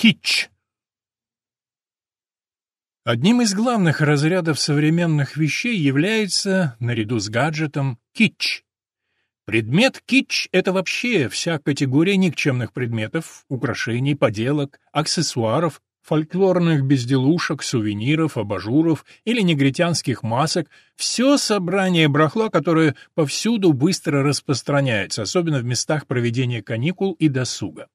Кич. Одним из главных разрядов современных вещей является, наряду с гаджетом, кич. Предмет кич — это вообще вся категория никчемных предметов, украшений, поделок, аксессуаров, фольклорных безделушек, сувениров, абажуров или негритянских масок — все собрание брахла, которое повсюду быстро распространяется, особенно в местах проведения каникул и досуга.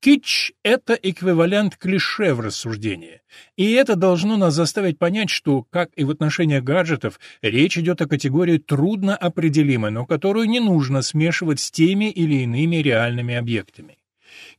Кич — это эквивалент клише в рассуждении. И это должно нас заставить понять, что, как и в отношении гаджетов, речь идет о категории трудно определимой, но которую не нужно смешивать с теми или иными реальными объектами.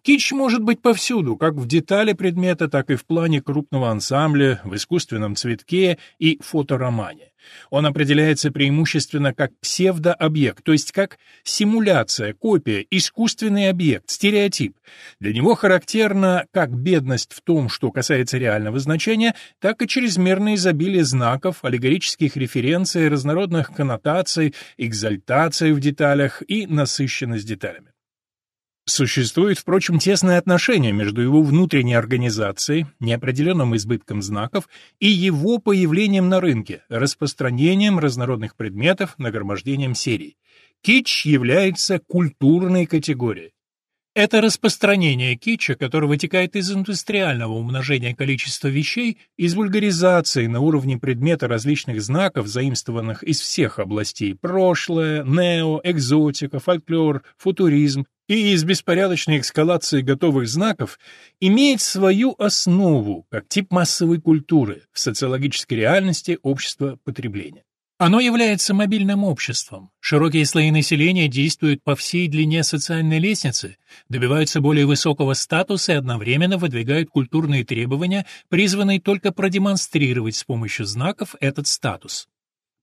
Кич может быть повсюду, как в детали предмета, так и в плане крупного ансамбля, в искусственном цветке и фоторомане. Он определяется преимущественно как псевдообъект, то есть как симуляция, копия, искусственный объект, стереотип. Для него характерна как бедность в том, что касается реального значения, так и чрезмерное изобилие знаков, аллегорических референций, разнородных коннотаций, экзальтации в деталях и насыщенность деталями. Существует, впрочем, тесное отношение между его внутренней организацией, неопределенным избытком знаков и его появлением на рынке, распространением разнородных предметов, нагромождением серий. Кич является культурной категорией. Это распространение китча, которое вытекает из индустриального умножения количества вещей, из вульгаризации на уровне предмета различных знаков, заимствованных из всех областей – прошлое, нео, экзотика, фольклор, футуризм, и из беспорядочной эскалации готовых знаков имеет свою основу как тип массовой культуры в социологической реальности общества потребления. Оно является мобильным обществом. Широкие слои населения действуют по всей длине социальной лестницы, добиваются более высокого статуса и одновременно выдвигают культурные требования, призванные только продемонстрировать с помощью знаков этот статус.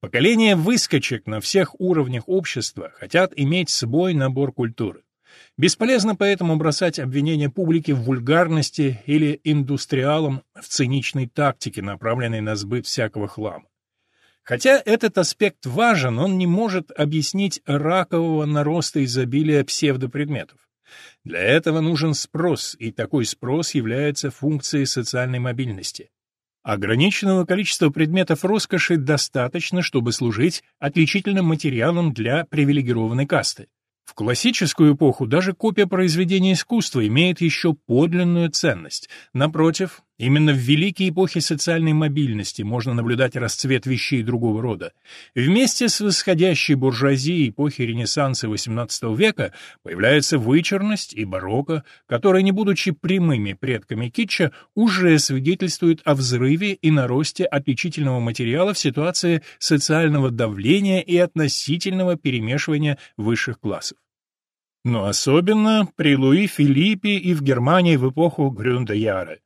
Поколения выскочек на всех уровнях общества хотят иметь свой набор культуры. Бесполезно поэтому бросать обвинения публике в вульгарности или индустриалам в циничной тактике, направленной на сбыт всякого хлама. Хотя этот аспект важен, он не может объяснить ракового нароста изобилия псевдопредметов. Для этого нужен спрос, и такой спрос является функцией социальной мобильности. Ограниченного количества предметов роскоши достаточно, чтобы служить отличительным материалом для привилегированной касты. В классическую эпоху даже копия произведения искусства имеет еще подлинную ценность. Напротив, именно в великие эпохи социальной мобильности можно наблюдать расцвет вещей другого рода. Вместе с восходящей буржуазией эпохи Ренессанса XVIII века появляется вычурность и барокко, которые, не будучи прямыми предками китча, уже свидетельствуют о взрыве и наросте отличительного материала в ситуации социального давления и относительного перемешивания высших классов но особенно при Луи Филиппе и в Германии в эпоху Грюндеяра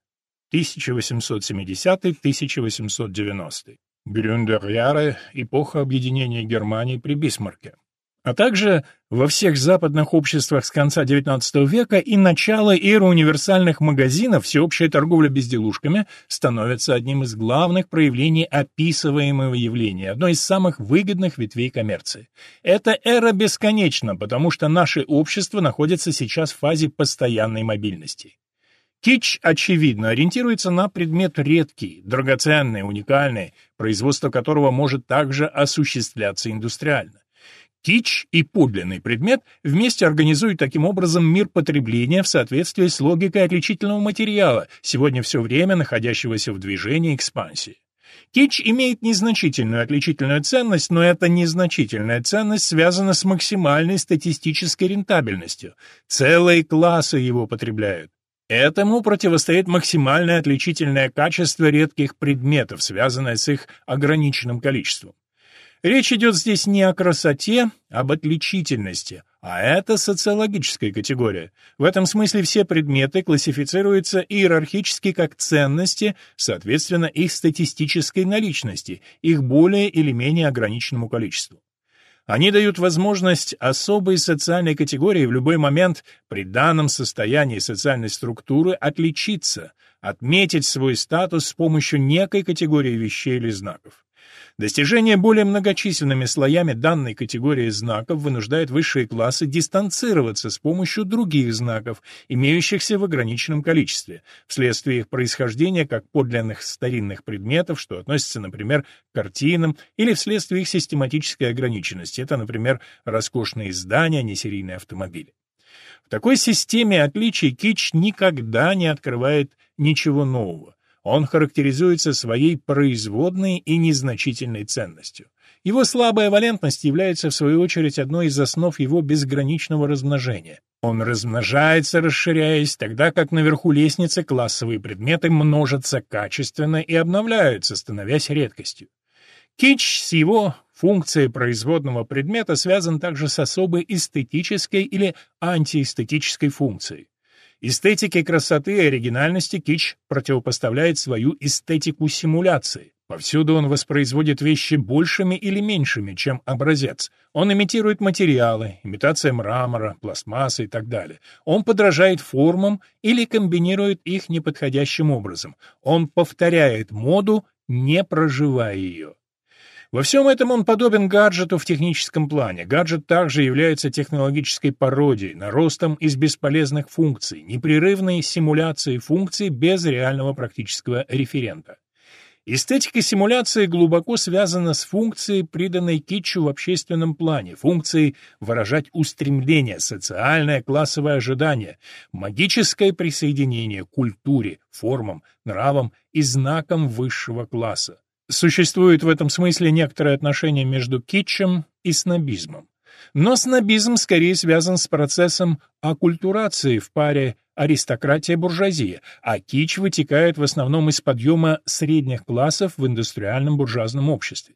1870-1890. Грюндеяра — эпоха объединения Германии при Бисмарке а также во всех западных обществах с конца XIX века и начала эры универсальных магазинов всеобщая торговля безделушками становится одним из главных проявлений описываемого явления, одной из самых выгодных ветвей коммерции. Эта эра бесконечна, потому что наше общество находится сейчас в фазе постоянной мобильности. Кич, очевидно, ориентируется на предмет редкий, драгоценный, уникальный, производство которого может также осуществляться индустриально. Кич и подлинный предмет вместе организуют таким образом мир потребления в соответствии с логикой отличительного материала, сегодня все время находящегося в движении экспансии. Кич имеет незначительную отличительную ценность, но эта незначительная ценность связана с максимальной статистической рентабельностью. Целые классы его потребляют. Этому противостоит максимальное отличительное качество редких предметов, связанное с их ограниченным количеством. Речь идет здесь не о красоте, об отличительности, а это социологическая категория. В этом смысле все предметы классифицируются иерархически как ценности, соответственно, их статистической наличности, их более или менее ограниченному количеству. Они дают возможность особой социальной категории в любой момент при данном состоянии социальной структуры отличиться, отметить свой статус с помощью некой категории вещей или знаков. Достижение более многочисленными слоями данной категории знаков вынуждает высшие классы дистанцироваться с помощью других знаков, имеющихся в ограниченном количестве, вследствие их происхождения как подлинных старинных предметов, что относится, например, к картинам, или вследствие их систематической ограниченности, это, например, роскошные здания, несерийные автомобили. В такой системе отличий кич никогда не открывает ничего нового. Он характеризуется своей производной и незначительной ценностью. Его слабая валентность является, в свою очередь, одной из основ его безграничного размножения. Он размножается, расширяясь, тогда как наверху лестницы классовые предметы множатся качественно и обновляются, становясь редкостью. Кич с его функцией производного предмета связан также с особой эстетической или антиэстетической функцией. Эстетике красоты и оригинальности Кич противопоставляет свою эстетику симуляции. Повсюду он воспроизводит вещи большими или меньшими, чем образец. Он имитирует материалы, имитация мрамора, пластмассы и так далее. Он подражает формам или комбинирует их неподходящим образом. Он повторяет моду, не проживая ее. Во всем этом он подобен гаджету в техническом плане. Гаджет также является технологической пародией, наростом из бесполезных функций, непрерывной симуляцией функций без реального практического референта. Эстетика симуляции глубоко связана с функцией, приданной китчу в общественном плане, функцией выражать устремление, социальное классовое ожидание, магическое присоединение к культуре, формам, нравам и знакам высшего класса. Существует в этом смысле некоторое отношение между китчем и снобизмом. Но снобизм скорее связан с процессом оккультурации в паре аристократия-буржуазия, а кич вытекает в основном из подъема средних классов в индустриальном буржуазном обществе.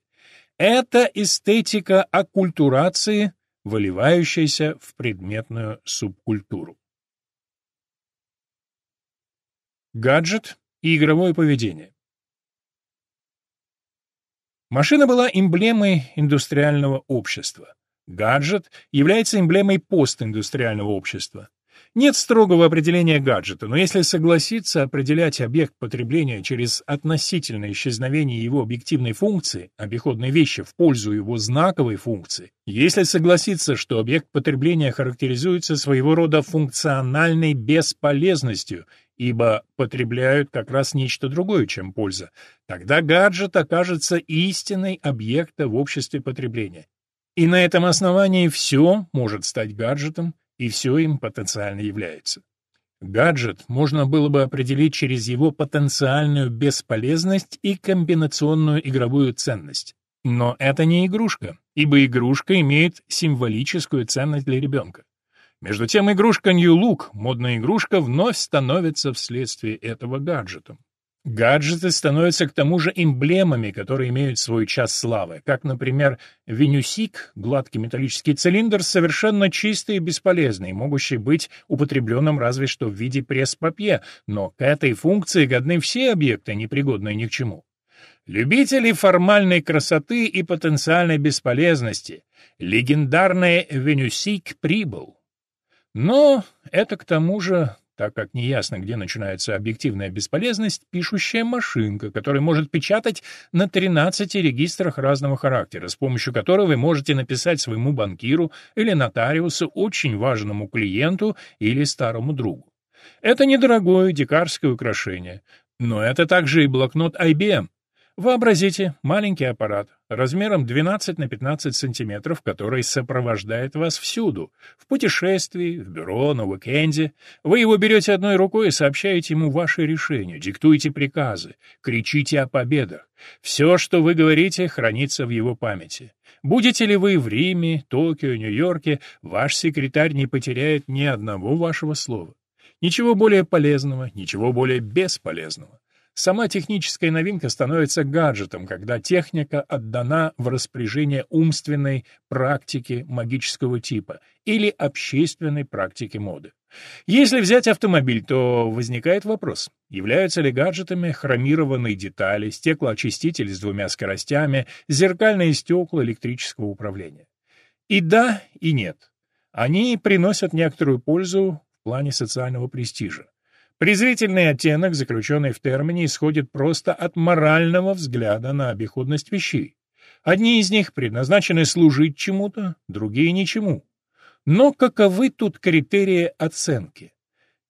Это эстетика оккультурации, выливающаяся в предметную субкультуру. Гаджет и игровое поведение. Машина была эмблемой индустриального общества. Гаджет является эмблемой постиндустриального общества. Нет строгого определения гаджета, но если согласиться определять объект потребления через относительное исчезновение его объективной функции, обиходной вещи, в пользу его знаковой функции, если согласиться, что объект потребления характеризуется своего рода функциональной бесполезностью ибо потребляют как раз нечто другое, чем польза, тогда гаджет окажется истинной объекта в обществе потребления. И на этом основании все может стать гаджетом, и все им потенциально является. Гаджет можно было бы определить через его потенциальную бесполезность и комбинационную игровую ценность. Но это не игрушка, ибо игрушка имеет символическую ценность для ребенка. Между тем игрушка New Look, модная игрушка, вновь становится вследствие этого гаджетом. Гаджеты становятся к тому же эмблемами, которые имеют свой час славы, как, например, Венюсик, гладкий металлический цилиндр, совершенно чистый и бесполезный, могущий быть употребленным разве что в виде пресс-папье, но к этой функции годны все объекты, непригодные ни к чему. Любители формальной красоты и потенциальной бесполезности, легендарный Венюсик прибыл. Но это к тому же, так как неясно, где начинается объективная бесполезность, пишущая машинка, которая может печатать на 13 регистрах разного характера, с помощью которой вы можете написать своему банкиру или нотариусу, очень важному клиенту или старому другу. Это недорогое дикарское украшение, но это также и блокнот IBM, Вообразите маленький аппарат размером 12 на 15 сантиметров, который сопровождает вас всюду, в путешествии, в бюро, на уикенде. Вы его берете одной рукой и сообщаете ему ваши решения, диктуете приказы, кричите о победах. Все, что вы говорите, хранится в его памяти. Будете ли вы в Риме, Токио, Нью-Йорке, ваш секретарь не потеряет ни одного вашего слова. Ничего более полезного, ничего более бесполезного. Сама техническая новинка становится гаджетом, когда техника отдана в распоряжение умственной практики магического типа или общественной практики моды. Если взять автомобиль, то возникает вопрос, являются ли гаджетами хромированные детали, стеклоочистители с двумя скоростями, зеркальные стекла электрического управления. И да, и нет. Они приносят некоторую пользу в плане социального престижа. Презрительный оттенок, заключенный в термине, исходит просто от морального взгляда на обиходность вещей. Одни из них предназначены служить чему-то, другие — ничему. Но каковы тут критерии оценки?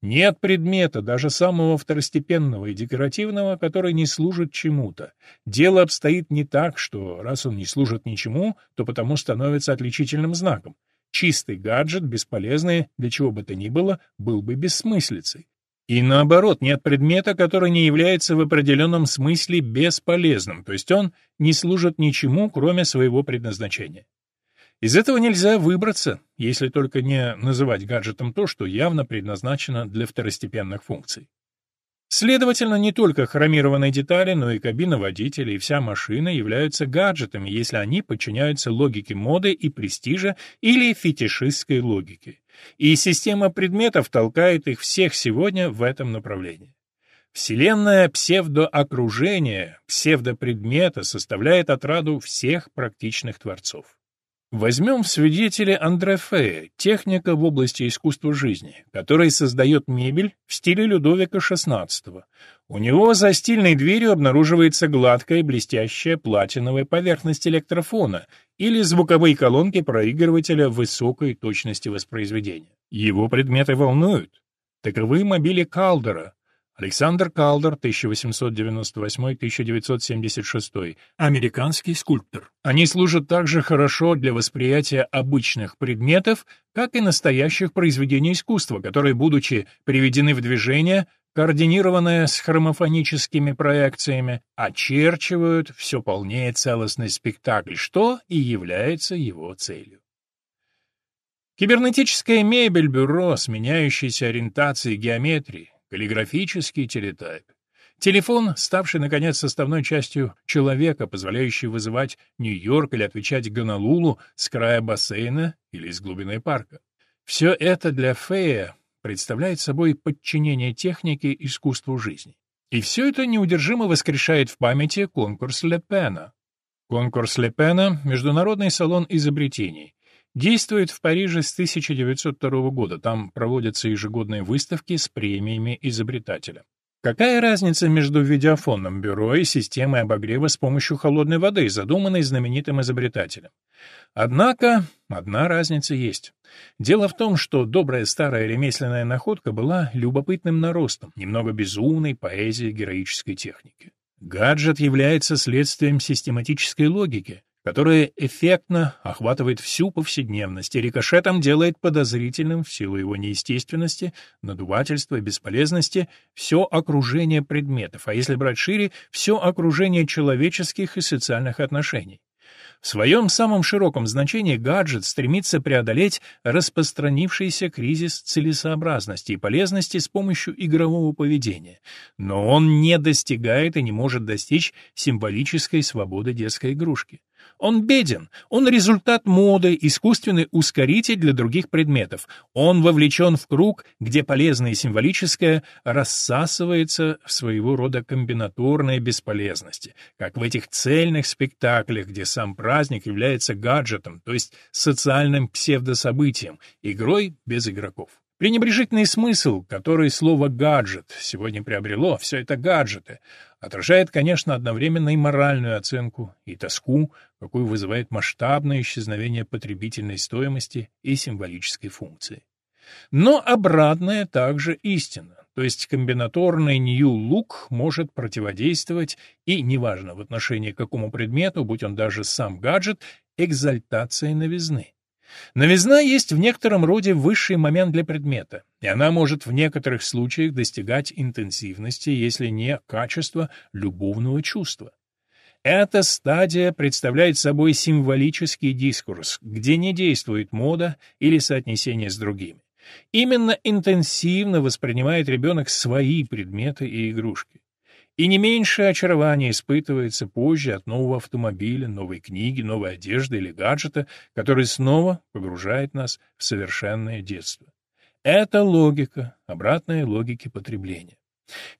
Нет предмета, даже самого второстепенного и декоративного, который не служит чему-то. Дело обстоит не так, что раз он не служит ничему, то потому становится отличительным знаком. Чистый гаджет, бесполезный для чего бы то ни было, был бы бессмыслицей. И наоборот, нет предмета, который не является в определенном смысле бесполезным, то есть он не служит ничему, кроме своего предназначения. Из этого нельзя выбраться, если только не называть гаджетом то, что явно предназначено для второстепенных функций. Следовательно, не только хромированные детали, но и кабина водителя и вся машина являются гаджетами, если они подчиняются логике моды и престижа или фетишистской логике. И система предметов толкает их всех сегодня в этом направлении. Вселенная псевдоокружения, псевдопредмета составляет отраду всех практичных творцов. Возьмем в свидетели Андре Фея, техника в области искусства жизни, который создает мебель в стиле Людовика XVI. У него за стильной дверью обнаруживается гладкая блестящая платиновая поверхность электрофона или звуковые колонки проигрывателя высокой точности воспроизведения. Его предметы волнуют. Таковы мобили Калдера, Александр Калдер, 1898-1976, американский скульптор. Они служат также хорошо для восприятия обычных предметов, как и настоящих произведений искусства, которые, будучи приведены в движение, координированные с хромофоническими проекциями, очерчивают все полнее целостный спектакль, что и является его целью. Кибернетическая мебель бюро с меняющейся ориентацией геометрии, Каллиграфический телетайп. Телефон, ставший, наконец, составной частью человека, позволяющий вызывать Нью-Йорк или отвечать Гонолулу с края бассейна или из глубины парка. Все это для Фея представляет собой подчинение технике искусству жизни. И все это неудержимо воскрешает в памяти конкурс Лепена. Конкурс Лепена — международный салон изобретений, Действует в Париже с 1902 года, там проводятся ежегодные выставки с премиями изобретателя. Какая разница между видеофонным бюро и системой обогрева с помощью холодной воды, задуманной знаменитым изобретателем? Однако, одна разница есть. Дело в том, что добрая старая ремесленная находка была любопытным наростом, немного безумной поэзии героической техники. Гаджет является следствием систематической логики, которое эффектно охватывает всю повседневность и рикошетом делает подозрительным в силу его неестественности, надувательства и бесполезности все окружение предметов, а если брать шире, все окружение человеческих и социальных отношений. В своем самом широком значении гаджет стремится преодолеть распространившийся кризис целесообразности и полезности с помощью игрового поведения, но он не достигает и не может достичь символической свободы детской игрушки. Он беден, он результат моды, искусственный ускоритель для других предметов. Он вовлечен в круг, где полезное и символическое рассасывается в своего рода комбинаторной бесполезности, как в этих цельных спектаклях, где сам праздник является гаджетом, то есть социальным псевдособытием, игрой без игроков. Пренебрежительный смысл, который слово «гаджет» сегодня приобрело, все это гаджеты, отражает, конечно, одновременно и моральную оценку, и тоску, какую вызывает масштабное исчезновение потребительной стоимости и символической функции. Но обратное также истина, то есть комбинаторный Look может противодействовать и, неважно в отношении к какому предмету, будь он даже сам гаджет, экзальтации новизны. Новизна есть в некотором роде высший момент для предмета, и она может в некоторых случаях достигать интенсивности, если не качества любовного чувства. Эта стадия представляет собой символический дискурс, где не действует мода или соотнесение с другими. Именно интенсивно воспринимает ребенок свои предметы и игрушки. И не меньшее очарование испытывается позже от нового автомобиля, новой книги, новой одежды или гаджета, который снова погружает нас в совершенное детство. Это логика, обратная логике потребления.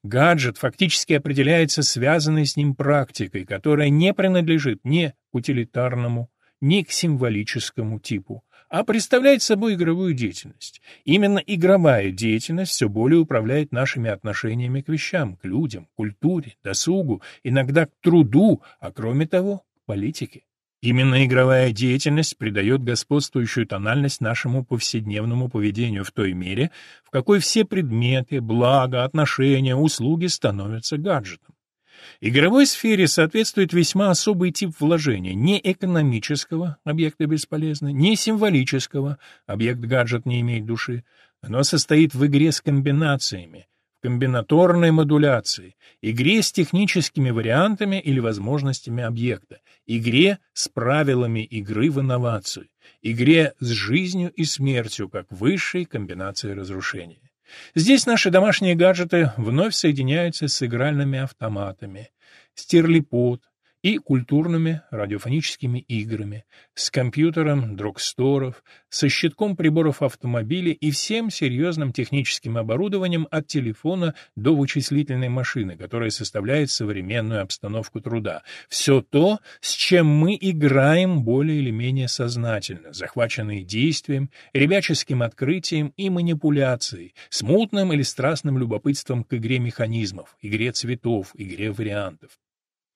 Гаджет фактически определяется связанной с ним практикой, которая не принадлежит ни к утилитарному, ни к символическому типу, а представляет собой игровую деятельность. Именно игровая деятельность все более управляет нашими отношениями к вещам, к людям, культуре, досугу, иногда к труду, а кроме того, к политике. Именно игровая деятельность придает господствующую тональность нашему повседневному поведению в той мере, в какой все предметы, блага, отношения, услуги становятся гаджетом. Игровой сфере соответствует весьма особый тип вложения, не экономического, объекта бесполезны, не символического, объект гаджет не имеет души, оно состоит в игре с комбинациями, в комбинаторной модуляции, игре с техническими вариантами или возможностями объекта, игре с правилами игры в инновацию, игре с жизнью и смертью как высшей комбинации разрушения. Здесь наши домашние гаджеты вновь соединяются с игральными автоматами. Стерлипод, и культурными радиофоническими играми, с компьютером дрогсторов, со щитком приборов автомобиля и всем серьезным техническим оборудованием от телефона до вычислительной машины, которая составляет современную обстановку труда. Все то, с чем мы играем более или менее сознательно, захваченные действием, ребяческим открытием и манипуляцией, смутным или страстным любопытством к игре механизмов, игре цветов, игре вариантов.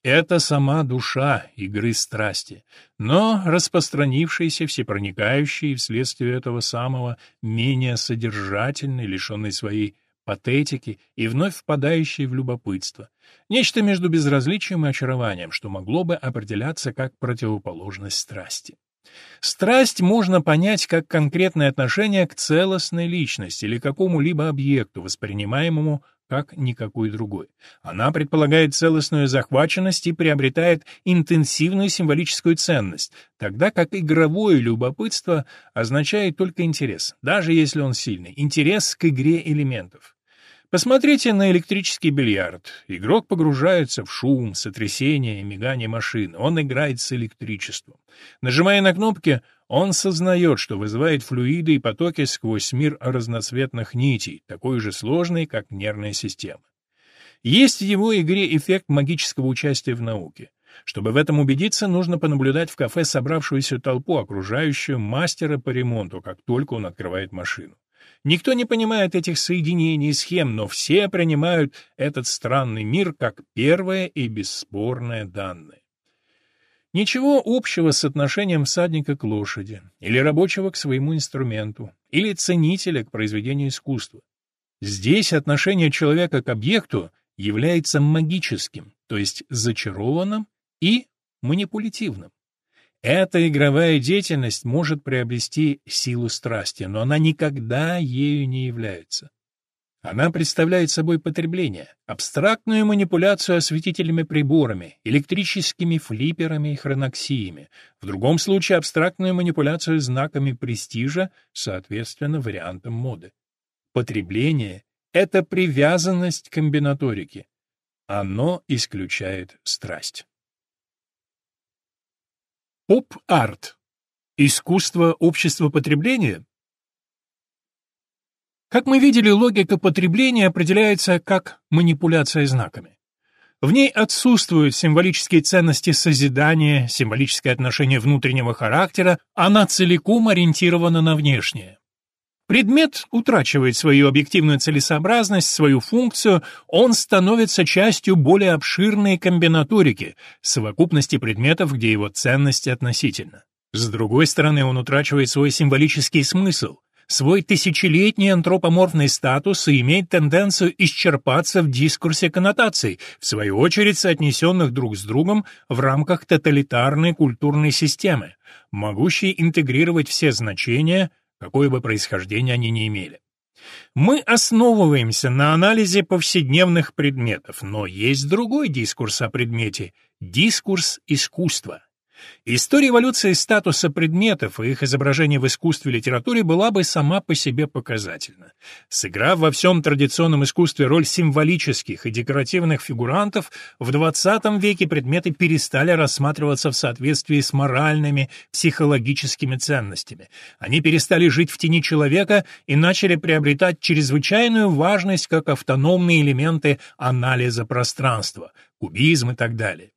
Это сама душа игры страсти, но распространившаяся, всепроникающая и вследствие этого самого менее содержательной, лишенной своей патетики и вновь впадающей в любопытство. Нечто между безразличием и очарованием, что могло бы определяться как противоположность страсти. Страсть можно понять как конкретное отношение к целостной личности или какому-либо объекту, воспринимаемому как никакой другой. Она предполагает целостную захваченность и приобретает интенсивную символическую ценность, тогда как игровое любопытство означает только интерес, даже если он сильный, интерес к игре элементов. Посмотрите на электрический бильярд. Игрок погружается в шум, сотрясение мигание машины. Он играет с электричеством. Нажимая на кнопки, он сознает, что вызывает флюиды и потоки сквозь мир разноцветных нитей, такой же сложный, как нервная система. Есть в его игре эффект магического участия в науке. Чтобы в этом убедиться, нужно понаблюдать в кафе собравшуюся толпу, окружающую мастера по ремонту, как только он открывает машину. Никто не понимает этих соединений и схем, но все принимают этот странный мир как первое и бесспорное данное. Ничего общего с отношением всадника к лошади, или рабочего к своему инструменту, или ценителя к произведению искусства. Здесь отношение человека к объекту является магическим, то есть зачарованным и манипулятивным. Эта игровая деятельность может приобрести силу страсти, но она никогда ею не является. Она представляет собой потребление, абстрактную манипуляцию осветительными приборами, электрическими флипперами и хроноксиями, в другом случае абстрактную манипуляцию знаками престижа, соответственно, вариантам моды. Потребление — это привязанность к комбинаторике. Оно исключает страсть. Поп-арт. Искусство общества потребления? Как мы видели, логика потребления определяется как манипуляция знаками. В ней отсутствуют символические ценности созидания, символическое отношение внутреннего характера, она целиком ориентирована на внешнее. Предмет утрачивает свою объективную целесообразность, свою функцию, он становится частью более обширной комбинаторики, совокупности предметов, где его ценности относительно. С другой стороны, он утрачивает свой символический смысл, свой тысячелетний антропоморфный статус имеет тенденцию исчерпаться в дискурсе коннотаций, в свою очередь соотнесенных друг с другом в рамках тоталитарной культурной системы, могущей интегрировать все значения, какое бы происхождение они ни имели. Мы основываемся на анализе повседневных предметов, но есть другой дискурс о предмете — дискурс искусства. История эволюции статуса предметов и их изображения в искусстве и литературе была бы сама по себе показательна. Сыграв во всем традиционном искусстве роль символических и декоративных фигурантов, в XX веке предметы перестали рассматриваться в соответствии с моральными, психологическими ценностями. Они перестали жить в тени человека и начали приобретать чрезвычайную важность как автономные элементы анализа пространства, кубизм и так далее.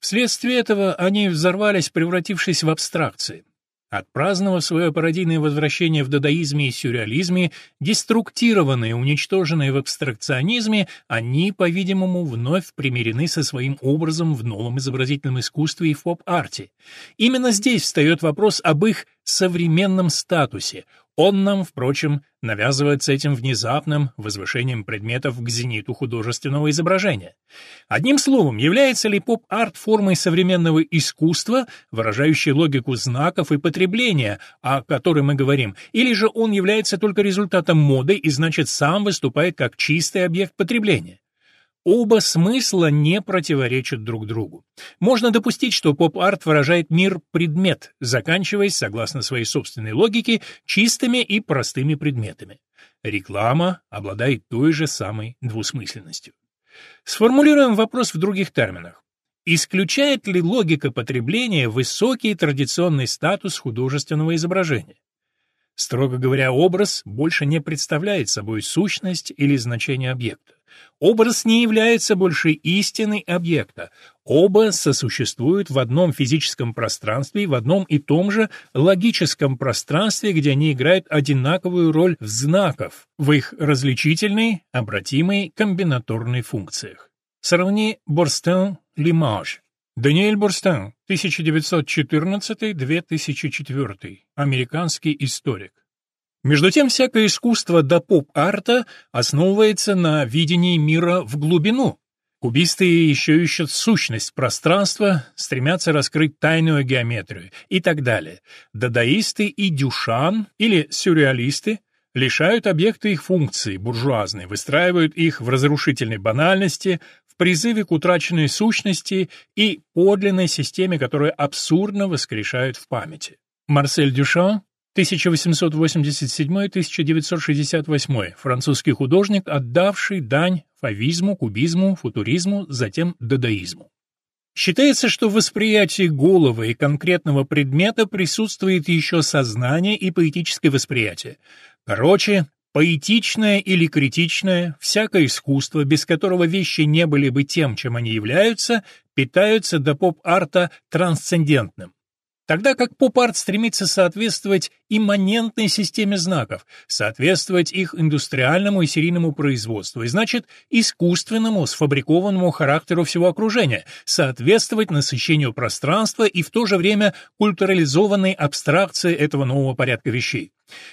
Вследствие этого они взорвались, превратившись в абстракции. Отпраздновав свое пародийное возвращение в дадаизме и сюрреализме, деструктированные, уничтоженные в абстракционизме, они, по-видимому, вновь примирены со своим образом в новом изобразительном искусстве и в поп-арте. Именно здесь встает вопрос об их современном статусе, он нам, впрочем, навязывается этим внезапным возвышением предметов к зениту художественного изображения. Одним словом, является ли поп-арт формой современного искусства, выражающей логику знаков и потребления, о которой мы говорим, или же он является только результатом моды и значит сам выступает как чистый объект потребления? Оба смысла не противоречат друг другу. Можно допустить, что поп-арт выражает мир-предмет, заканчиваясь, согласно своей собственной логике, чистыми и простыми предметами. Реклама обладает той же самой двусмысленностью. Сформулируем вопрос в других терминах. Исключает ли логика потребления высокий традиционный статус художественного изображения? Строго говоря, образ больше не представляет собой сущность или значение объекта. Образ не является больше истиной объекта. Оба сосуществуют в одном физическом пространстве и в одном и том же логическом пространстве, где они играют одинаковую роль в знаков, в их различительной, обратимой, комбинаторной функциях. Сравни Борстен-Лимаж. Даниэль Бурстен, 1914-2004, американский историк. Между тем, всякое искусство до поп-арта основывается на видении мира в глубину. Кубисты еще ищут сущность пространства, стремятся раскрыть тайную геометрию и так далее. Дадаисты и дюшан или сюрреалисты лишают объекта их функции, буржуазной, выстраивают их в разрушительной банальности, в призыве к утраченной сущности и подлинной системе, которую абсурдно воскрешают в памяти. Марсель Дюшан 1887-1968, французский художник, отдавший дань фавизму, кубизму, футуризму, затем дадаизму. Считается, что в восприятии головы и конкретного предмета присутствует еще сознание и поэтическое восприятие. Короче, поэтичное или критичное, всякое искусство, без которого вещи не были бы тем, чем они являются, питаются до поп-арта трансцендентным. Тогда как поп-арт стремится соответствовать имманентной системе знаков, соответствовать их индустриальному и серийному производству, и значит искусственному, сфабрикованному характеру всего окружения, соответствовать насыщению пространства и в то же время культурализованной абстракции этого нового порядка вещей.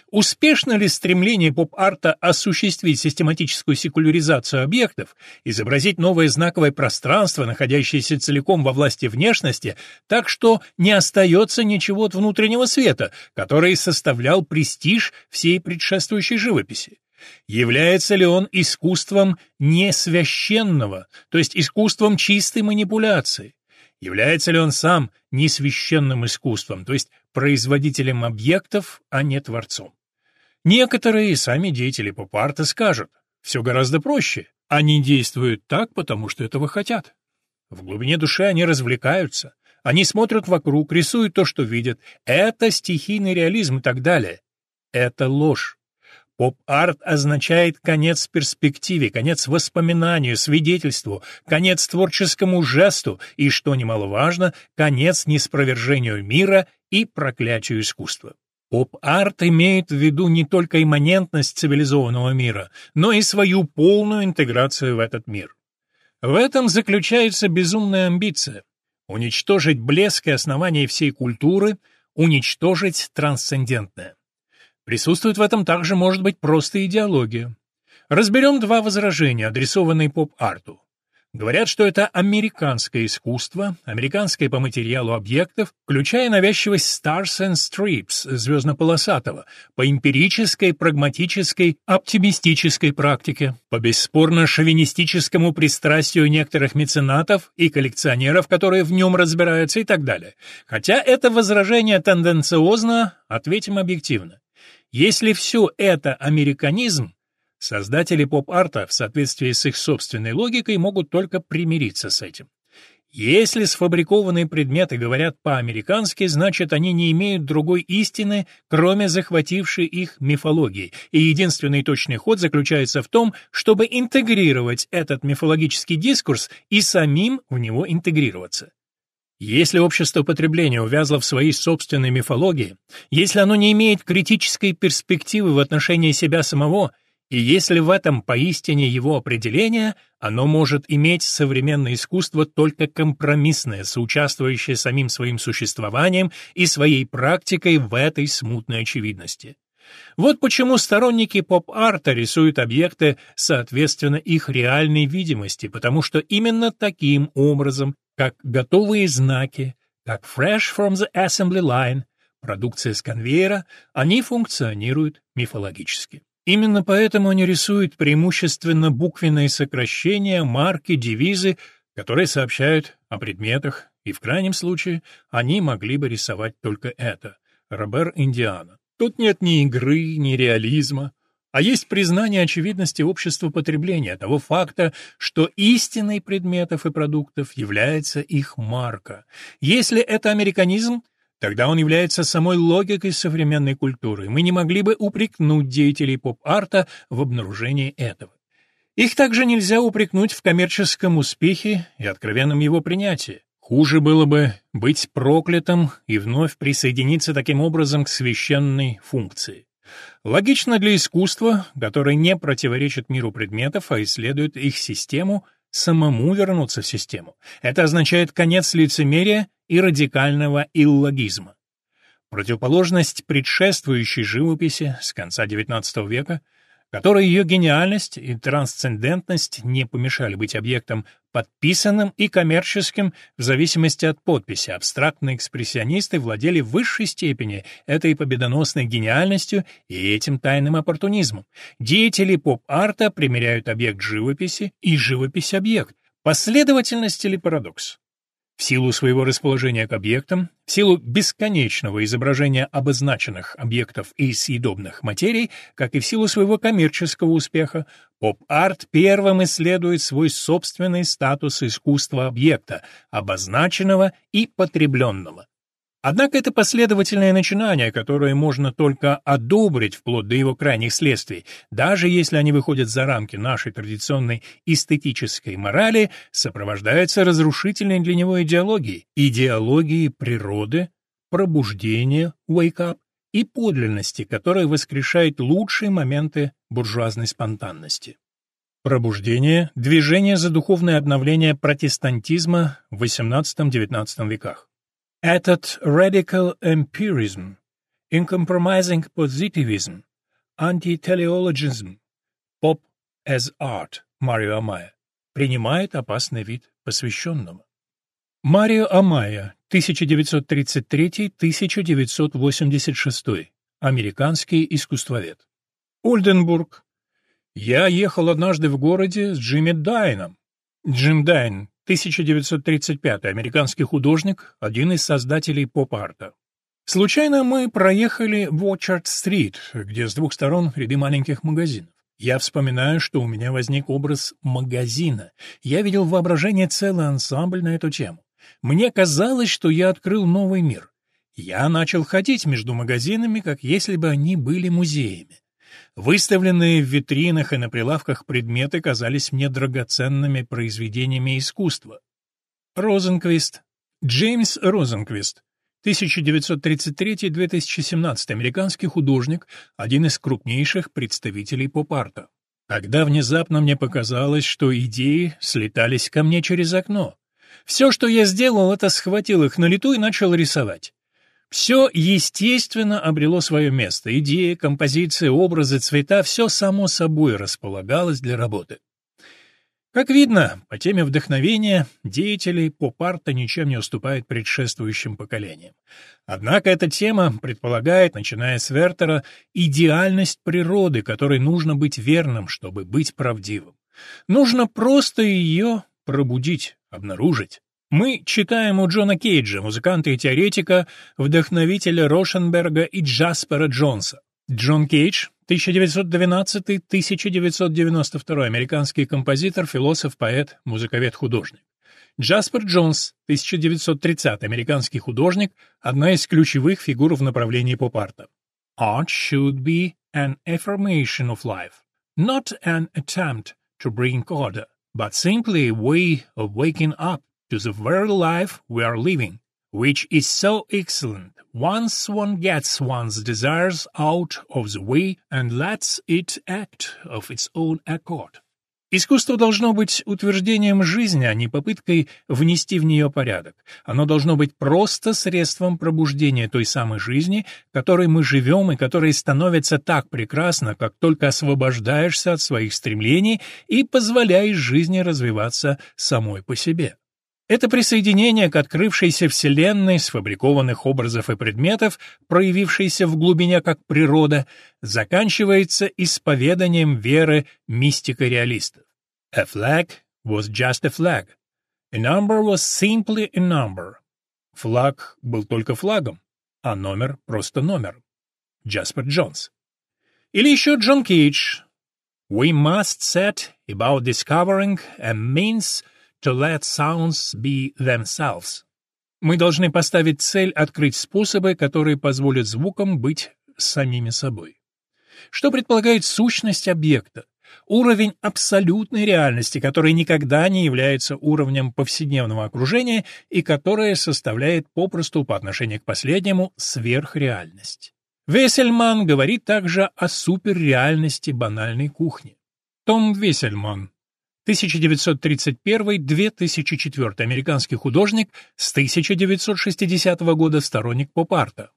Успешно ли стремление поп-арта осуществить систематическую секуляризацию объектов, изобразить новое знаковое пространство, находящееся целиком во власти внешности, так что не остается ничего от внутреннего света, который составлял престиж всей предшествующей живописи. Является ли он искусством несвященного, то есть искусством чистой манипуляции? Является ли он сам несвященным искусством, то есть производителем объектов, а не творцом? Некоторые сами деятели поп-арта скажут, все гораздо проще, они действуют так, потому что этого хотят. В глубине души они развлекаются, они смотрят вокруг, рисуют то, что видят. Это стихийный реализм и так далее. Это ложь. Поп-арт означает конец перспективе, конец воспоминанию, свидетельству, конец творческому жесту и, что немаловажно, конец неспровержению мира и проклятию искусства. Поп-арт имеет в виду не только имманентность цивилизованного мира, но и свою полную интеграцию в этот мир. В этом заключается безумная амбиция уничтожить блеск и основание всей культуры, уничтожить трансцендентное. Присутствует в этом также, может быть, просто идеология. Разберем два возражения, адресованные поп-арту. Говорят, что это американское искусство, американское по материалу объектов, включая навязчивость Stars and Strips, звездно-полосатого, по эмпирической, прагматической, оптимистической практике, по бесспорно шовинистическому пристрастию некоторых меценатов и коллекционеров, которые в нем разбираются и так далее. Хотя это возражение тенденциозно, ответим объективно. Если все это американизм, Создатели поп-арта в соответствии с их собственной логикой могут только примириться с этим. Если сфабрикованные предметы говорят по-американски, значит, они не имеют другой истины, кроме захватившей их мифологии, и единственный точный ход заключается в том, чтобы интегрировать этот мифологический дискурс и самим в него интегрироваться. Если общество потребления увязло в своей собственной мифологии, если оно не имеет критической перспективы в отношении себя самого, и если в этом поистине его определение, оно может иметь современное искусство только компромиссное, соучаствующее самим своим существованием и своей практикой в этой смутной очевидности. Вот почему сторонники поп-арта рисуют объекты соответственно их реальной видимости, потому что именно таким образом, как готовые знаки, как fresh from the assembly line, продукция с конвейера, они функционируют мифологически. Именно поэтому они рисуют преимущественно буквенные сокращения, марки, девизы, которые сообщают о предметах, и в крайнем случае они могли бы рисовать только это. Робер Индиана. Тут нет ни игры, ни реализма, а есть признание очевидности общества потребления, того факта, что истиной предметов и продуктов является их марка. Если это американизм, тогда он является самой логикой современной культуры. Мы не могли бы упрекнуть деятелей поп-арта в обнаружении этого. Их также нельзя упрекнуть в коммерческом успехе и откровенном его принятии. Хуже было бы быть проклятым и вновь присоединиться таким образом к священной функции. Логично для искусства, которое не противоречит миру предметов, а исследует их систему, самому вернуться в систему. Это означает конец лицемерия и радикального иллогизма. Противоположность предшествующей живописи с конца XIX века — которой ее гениальность и трансцендентность не помешали быть объектом подписанным и коммерческим в зависимости от подписи. Абстрактные экспрессионисты владели в высшей степени этой победоносной гениальностью и этим тайным оппортунизмом. Деятели поп-арта примеряют объект живописи и живопись объект. Последовательность или парадокс? В силу своего расположения к объектам, в силу бесконечного изображения обозначенных объектов и съедобных материй, как и в силу своего коммерческого успеха, поп-арт первым исследует свой собственный статус искусства объекта, обозначенного и потребленного. Однако это последовательное начинание, которое можно только одобрить вплоть до его крайних следствий, даже если они выходят за рамки нашей традиционной эстетической морали, сопровождается разрушительной для него идеологией, идеологией природы, пробуждения, wake-up, и подлинности, которая воскрешает лучшие моменты буржуазной спонтанности. Пробуждение – движение за духовное обновление протестантизма в XVIII-XIX веках. Этот radical empirism, uncompromising positivism, anti-teleologism, pop as art Марио Амая принимает опасный вид посвященного. Марио Амая, 1933-1986, американский искусствовед. Ольденбург. Я ехал однажды в городе с Джимми Дайном. Джим Дайн 1935 американский художник, один из создателей поп-арта. Случайно мы проехали в Уотчард-стрит, где с двух сторон ряды маленьких магазинов. Я вспоминаю, что у меня возник образ магазина. Я видел в воображении целый ансамбль на эту тему. Мне казалось, что я открыл новый мир. Я начал ходить между магазинами, как если бы они были музеями. Выставленные в витринах и на прилавках предметы казались мне драгоценными произведениями искусства. Розенквист. Джеймс Розенквист. 1933-2017 американский художник, один из крупнейших представителей поп-арта. Тогда внезапно мне показалось, что идеи слетались ко мне через окно. Все, что я сделал, это схватил их на лету и начал рисовать. Все, естественно, обрело свое место. Идеи, композиции, образы, цвета — все само собой располагалось для работы. Как видно, по теме вдохновения деятели поп-арта ничем не уступают предшествующим поколениям. Однако эта тема предполагает, начиная с Вертера, идеальность природы, которой нужно быть верным, чтобы быть правдивым. Нужно просто ее пробудить, обнаружить. Мы читаем у Джона Кейджа, музыканта и теоретика, вдохновителя Рошенберга и Джаспера Джонса. Джон Кейдж, 1912-1992, американский композитор, философ, поэт, музыковед-художник. Джаспер Джонс, 1930, американский художник, одна из ключевых фигур в направлении поп-арта. Art should be an affirmation of life, not an attempt to bring order, but simply a way of waking up to the very life we are living, which is so excellent. Once one gets one's desires out of the way and lets it act of its own accord. Искусство должно быть утверждением жизни, а не попыткой внести в нее порядок. Оно должно быть просто средством пробуждения той самой жизни, которой мы живем и которая становится так прекрасна, как только освобождаешься от своих стремлений и позволяешь жизни развиваться самой по себе. Это присоединение к открывшейся Вселенной сфабрикованных образов и предметов, проявившейся в глубине как природа, заканчивается исповеданием веры мистико-реалистов. A flag was just a flag. A number was simply a number. Флаг был только флагом, а номер — просто номер. Джаспер Джонс. Или еще Джон Кейдж. We must set about discovering a means — to let sounds be themselves. Мы должны поставить цель открыть способы, которые позволят звукам быть самими собой. Что предполагает сущность объекта? Уровень абсолютной реальности, который никогда не является уровнем повседневного окружения и которое составляет попросту по отношению к последнему сверхреальность. Весельман говорит также о суперреальности банальной кухни. Том Весельман, 1931-2004 американский художник с 1960 года сторонник поп-арта.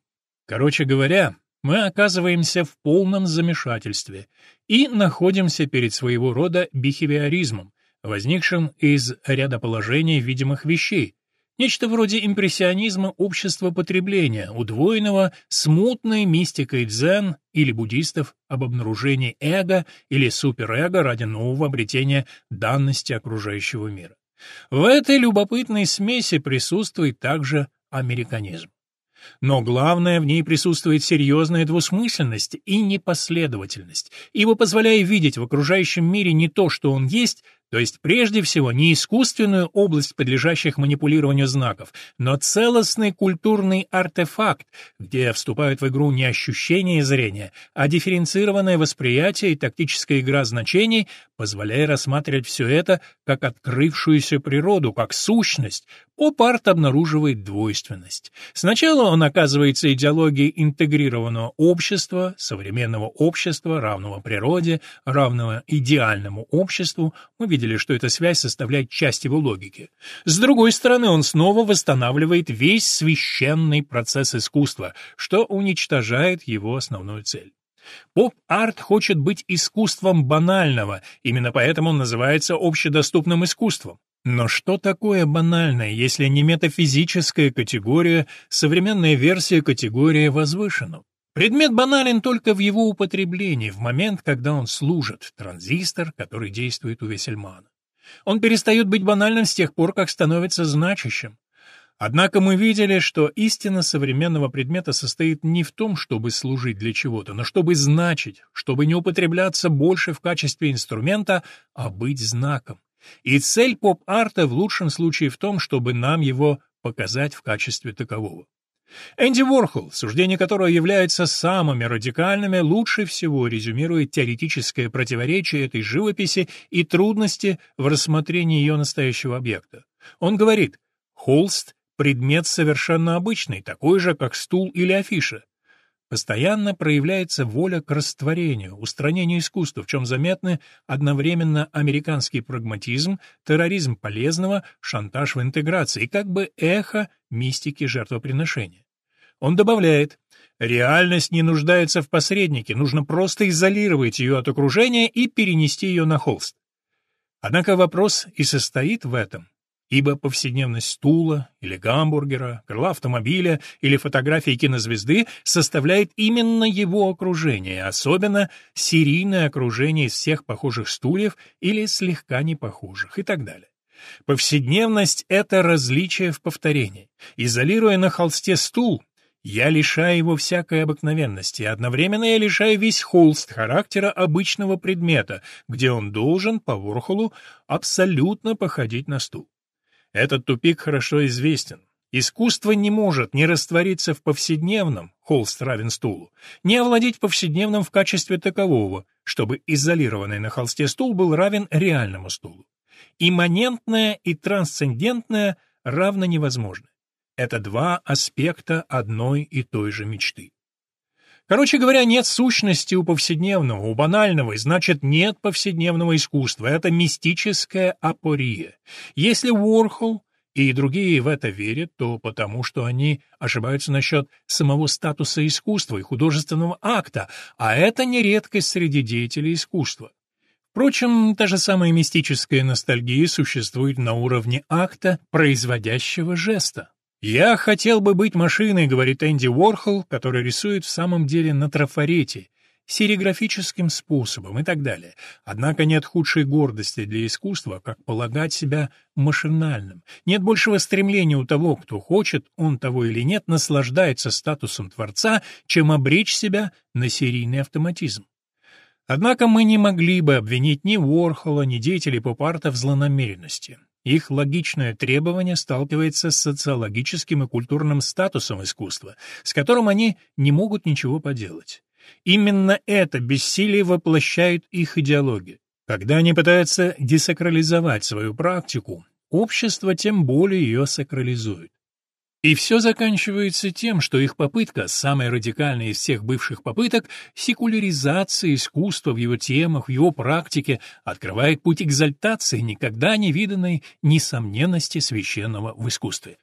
Короче говоря, мы оказываемся в полном замешательстве и находимся перед своего рода бихевиоризмом, возникшим из ряда положений видимых вещей, Нечто вроде импрессионизма общества потребления, удвоенного смутной мистикой дзен или буддистов об обнаружении эго или суперэго ради нового обретения данности окружающего мира. В этой любопытной смеси присутствует также американизм. Но главное, в ней присутствует серьезная двусмысленность и непоследовательность, ибо позволяя видеть в окружающем мире не то, что он есть, то есть прежде всего не искусственную область подлежащих манипулированию знаков, но целостный культурный артефакт, где вступают в игру не ощущения зрения, а дифференцированное восприятие и тактическая игра значений, позволяя рассматривать все это как открывшуюся природу, как сущность, Поп-арт обнаруживает двойственность. Сначала он оказывается идеологией интегрированного общества, современного общества, равного природе, равного идеальному обществу. Мы видели, что эта связь составляет часть его логики. С другой стороны, он снова восстанавливает весь священный процесс искусства, что уничтожает его основную цель. Поп-арт хочет быть искусством банального, именно поэтому он называется общедоступным искусством. Но что такое банальное, если не метафизическая категория, современная версия категории возвышенного? Предмет банален только в его употреблении, в момент, когда он служит, транзистор, который действует у Весельмана. Он перестает быть банальным с тех пор, как становится значащим. Однако мы видели, что истина современного предмета состоит не в том, чтобы служить для чего-то, но чтобы значить, чтобы не употребляться больше в качестве инструмента, а быть знаком. И цель поп-арта в лучшем случае в том, чтобы нам его показать в качестве такового. Энди Уорхол, суждения которого являются самыми радикальными, лучше всего резюмирует теоретическое противоречие этой живописи и трудности в рассмотрении ее настоящего объекта. Он говорит, холст — предмет совершенно обычный, такой же, как стул или афиша. Постоянно проявляется воля к растворению, устранению искусства, в чем заметны одновременно американский прагматизм, терроризм полезного, шантаж в интеграции как бы эхо мистики жертвоприношения. Он добавляет, реальность не нуждается в посреднике, нужно просто изолировать ее от окружения и перенести ее на холст. Однако вопрос и состоит в этом, ибо повседневность стула или гамбургера, крыла автомобиля или фотографии кинозвезды составляет именно его окружение, особенно серийное окружение из всех похожих стульев или слегка непохожих и так далее. Повседневность — это различие в повторении. Изолируя на холсте стул, я лишаю его всякой обыкновенности, одновременно я лишаю весь холст характера обычного предмета, где он должен, по Ворхолу, абсолютно походить на стул. Этот тупик хорошо известен. Искусство не может не раствориться в повседневном, холст равен стулу, не овладеть повседневным в качестве такового, чтобы изолированный на холсте стул был равен реальному стулу. Имманентное и трансцендентное равно невозможно. Это два аспекта одной и той же мечты. Короче говоря, нет сущности у повседневного, у банального, и значит нет повседневного искусства. Это мистическая апория. Если Уорхол и другие в это верят, то потому, что они ошибаются насчет самого статуса искусства и художественного акта, а это не редкость среди деятелей искусства. Впрочем, та же самая мистическая ностальгия существует на уровне акта, производящего жеста. «Я хотел бы быть машиной», — говорит Энди Уорхол, который рисует в самом деле на трафарете, сериграфическим способом и так далее. Однако нет худшей гордости для искусства, как полагать себя машинальным. Нет большего стремления у того, кто хочет, он того или нет, наслаждается статусом творца, чем обречь себя на серийный автоматизм. Однако мы не могли бы обвинить ни Уорхола, ни деятелей поп-арта в злонамеренности. Их логичное требование сталкивается с социологическим и культурным статусом искусства, с которым они не могут ничего поделать. Именно это бессилие воплощает их идеологию. Когда они пытаются десакрализовать свою практику, общество тем более ее сакрализует. И все заканчивается тем, что их попытка, самая радикальная из всех бывших попыток, секуляризации искусства в его темах, в его практике, открывает путь экзальтации никогда не виданной несомненности священного в искусстве.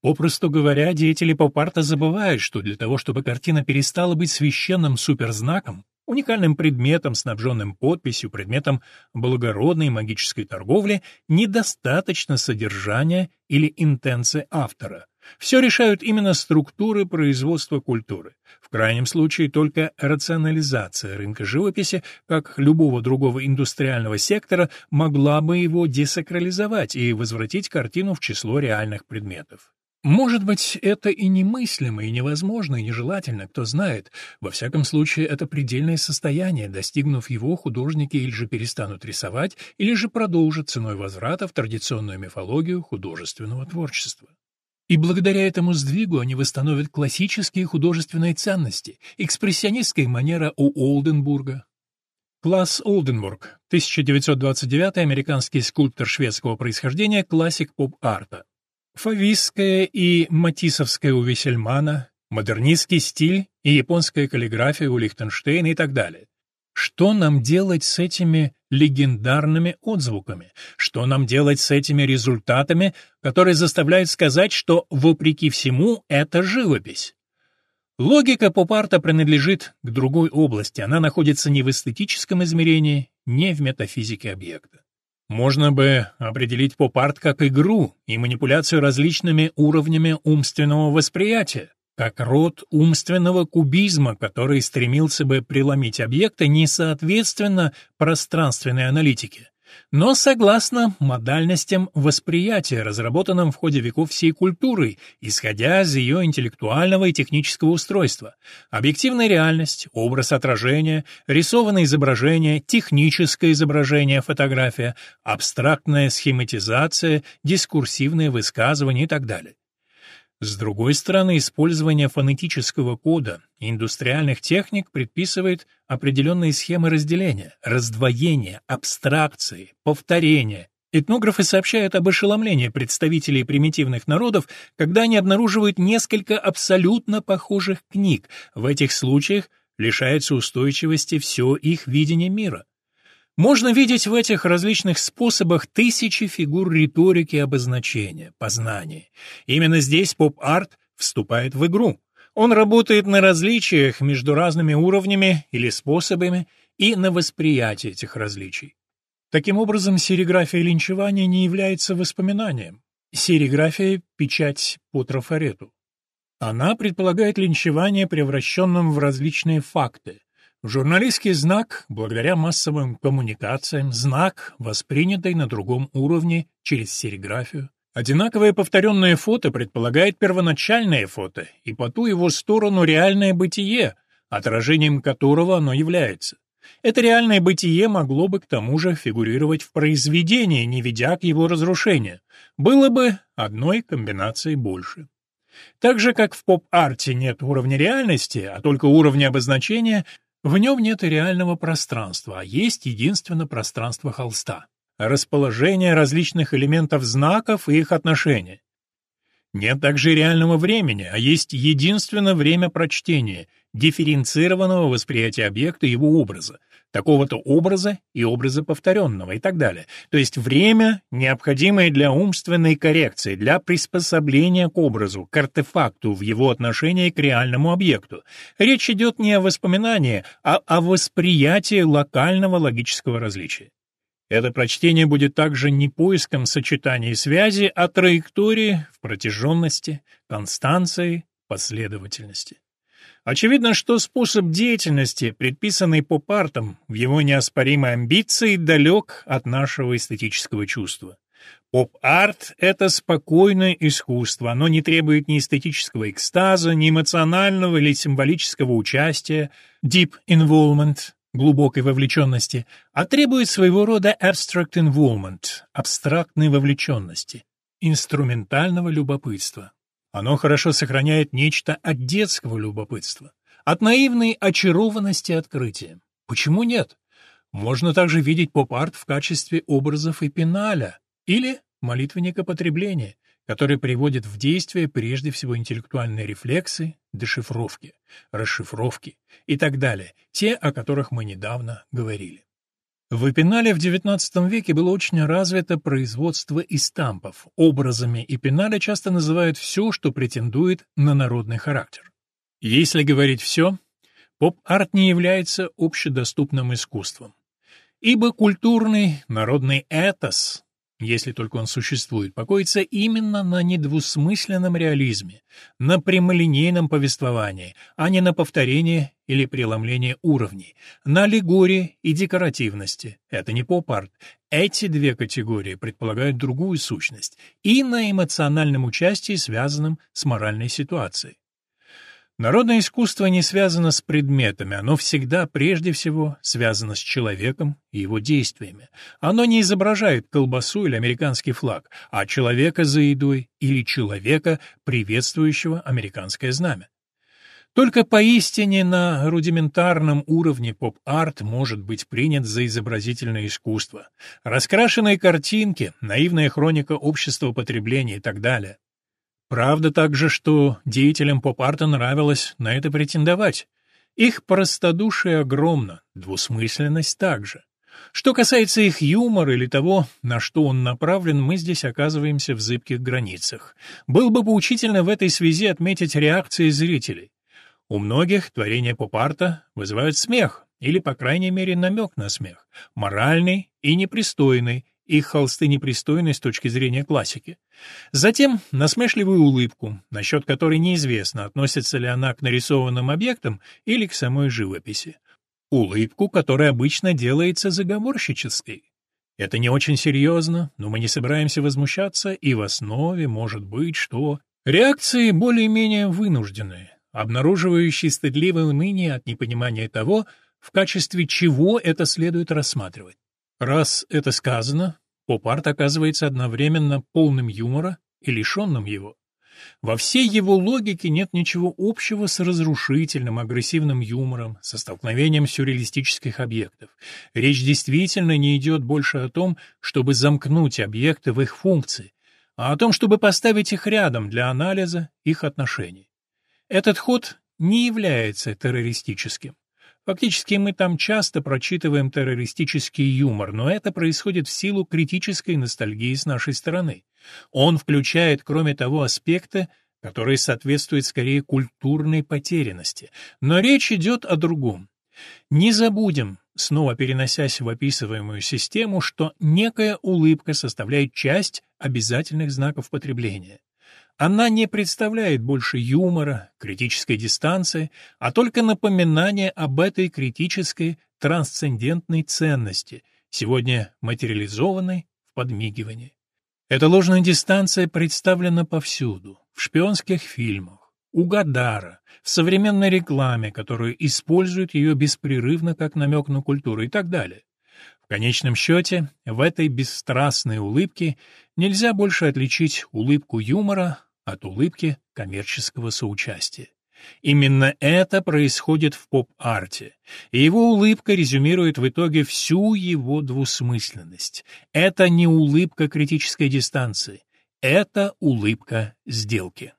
Попросту говоря, деятели поп-арта забывают, что для того, чтобы картина перестала быть священным суперзнаком, уникальным предметом, снабженным подписью, предметом благородной магической торговли, недостаточно содержания или интенции автора — все решают именно структуры производства культуры. В крайнем случае только рационализация рынка живописи, как любого другого индустриального сектора, могла бы его десакрализовать и возвратить картину в число реальных предметов. Может быть, это и немыслимо, и невозможно, и нежелательно, кто знает. Во всяком случае, это предельное состояние, достигнув его, художники или же перестанут рисовать, или же продолжат ценой возврата в традиционную мифологию художественного творчества. И благодаря этому сдвигу они восстановят классические художественные ценности, экспрессионистская манера у Олденбурга. Класс Олденбург, 1929 американский скульптор шведского происхождения, классик поп-арта. Фавистская и матисовская у Весельмана, модернистский стиль и японская каллиграфия у Лихтенштейна и так далее. Что нам делать с этими легендарными отзвуками? Что нам делать с этими результатами, которые заставляют сказать, что, вопреки всему, это живопись? Логика поп-арта принадлежит к другой области, она находится не в эстетическом измерении, не в метафизике объекта. Можно бы определить поп-арт как игру и манипуляцию различными уровнями умственного восприятия как род умственного кубизма, который стремился бы преломить объекты не соответственно пространственной аналитике, но согласно модальностям восприятия, разработанным в ходе веков всей культуры, исходя из ее интеллектуального и технического устройства. Объективная реальность, образ отражения, рисованное изображение, техническое изображение, фотография, абстрактная схематизация, дискурсивное высказывание и так далее. С другой стороны, использование фонетического кода индустриальных техник предписывает определенные схемы разделения, раздвоения, абстракции, повторения. Этнографы сообщают об ошеломлении представителей примитивных народов, когда они обнаруживают несколько абсолютно похожих книг. В этих случаях лишается устойчивости все их видение мира. Можно видеть в этих различных способах тысячи фигур риторики обозначения, познания. Именно здесь поп-арт вступает в игру. Он работает на различиях между разными уровнями или способами и на восприятии этих различий. Таким образом, сериграфия линчевания не является воспоминанием. Сериграфия — печать по трафарету. Она предполагает линчевание, превращенным в различные факты, Журналистский знак, благодаря массовым коммуникациям, знак, воспринятый на другом уровне через сериграфию. Одинаковое повторенное фото предполагает первоначальное фото и по ту его сторону реальное бытие, отражением которого оно является. Это реальное бытие могло бы к тому же фигурировать в произведении, не ведя к его разрушению. Было бы одной комбинацией больше. Так же, как в поп-арте нет уровня реальности, а только уровня обозначения, в нем нет реального пространства, а есть единственно пространство холста. расположение различных элементов знаков и их отношения. Нет также реального времени, а есть единственно время прочтения, дифференцированного восприятия объекта и его образа, такого-то образа и образа повторенного и так далее. То есть время, необходимое для умственной коррекции, для приспособления к образу, к артефакту в его отношении к реальному объекту. Речь идет не о воспоминании, а о восприятии локального логического различия. Это прочтение будет также не поиском сочетаний связи, а траектории в протяженности, констанции, последовательности. Очевидно, что способ деятельности, предписанный поп-артом, в его неоспоримой амбиции далек от нашего эстетического чувства. Поп-арт — это спокойное искусство, оно не требует ни эстетического экстаза, ни эмоционального или символического участия, deep involvement, глубокой вовлеченности, а требует своего рода abstract involvement, абстрактной вовлеченности, инструментального любопытства. Оно хорошо сохраняет нечто от детского любопытства, от наивной очарованности открытия. Почему нет? Можно также видеть поп-арт в качестве образов и пеналя или молитвенника потребления, который приводит в действие прежде всего интеллектуальные рефлексы, дешифровки, расшифровки и так далее, те, о которых мы недавно говорили. В Эпинале в XIX веке было очень развито производство истампов. Образами Эпиналя часто называют все, что претендует на народный характер. Если говорить все, поп-арт не является общедоступным искусством. Ибо культурный народный этос если только он существует, покоится именно на недвусмысленном реализме, на прямолинейном повествовании, а не на повторении или преломлении уровней, на аллегории и декоративности. Это не поп-арт. Эти две категории предполагают другую сущность и на эмоциональном участии, связанном с моральной ситуацией. Народное искусство не связано с предметами, оно всегда прежде всего связано с человеком и его действиями. Оно не изображает колбасу или американский флаг, а человека за едой или человека, приветствующего американское знамя. Только поистине на рудиментарном уровне поп-арт может быть принят за изобразительное искусство. Раскрашенные картинки, наивная хроника общества потребления и так далее. Правда также, что деятелям поп-арта нравилось на это претендовать. Их простодушие огромно, двусмысленность также. Что касается их юмора или того, на что он направлен, мы здесь оказываемся в зыбких границах. Было бы поучительно в этой связи отметить реакции зрителей. У многих творения поп-арта вызывают смех, или, по крайней мере, намек на смех, моральный и непристойный, их холсты непристойны с точки зрения классики. Затем насмешливую улыбку, насчет которой неизвестно, относится ли она к нарисованным объектам или к самой живописи. Улыбку, которая обычно делается заговорщической. Это не очень серьезно, но мы не собираемся возмущаться, и в основе может быть, что... Реакции более-менее вынужденные, обнаруживающие стыдливое уныние от непонимания того, в качестве чего это следует рассматривать. Раз это сказано, поп-арт оказывается одновременно полным юмора и лишенным его. Во всей его логике нет ничего общего с разрушительным, агрессивным юмором, со столкновением сюрреалистических объектов. Речь действительно не идет больше о том, чтобы замкнуть объекты в их функции, а о том, чтобы поставить их рядом для анализа их отношений. Этот ход не является террористическим. Фактически мы там часто прочитываем террористический юмор, но это происходит в силу критической ностальгии с нашей стороны. Он включает, кроме того, аспекты, которые соответствуют скорее культурной потерянности. Но речь идет о другом. Не забудем, снова переносясь в описываемую систему, что некая улыбка составляет часть обязательных знаков потребления. Она не представляет больше юмора, критической дистанции, а только напоминание об этой критической трансцендентной ценности, сегодня материализованной в подмигивании. Эта ложная дистанция представлена повсюду, в шпионских фильмах, у Гадара, в современной рекламе, которую используют ее беспрерывно как намек на культуру и так далее. В конечном счете, в этой бесстрастной улыбке нельзя больше отличить улыбку юмора от улыбки коммерческого соучастия. Именно это происходит в поп-арте. И его улыбка резюмирует в итоге всю его двусмысленность. Это не улыбка критической дистанции. Это улыбка сделки.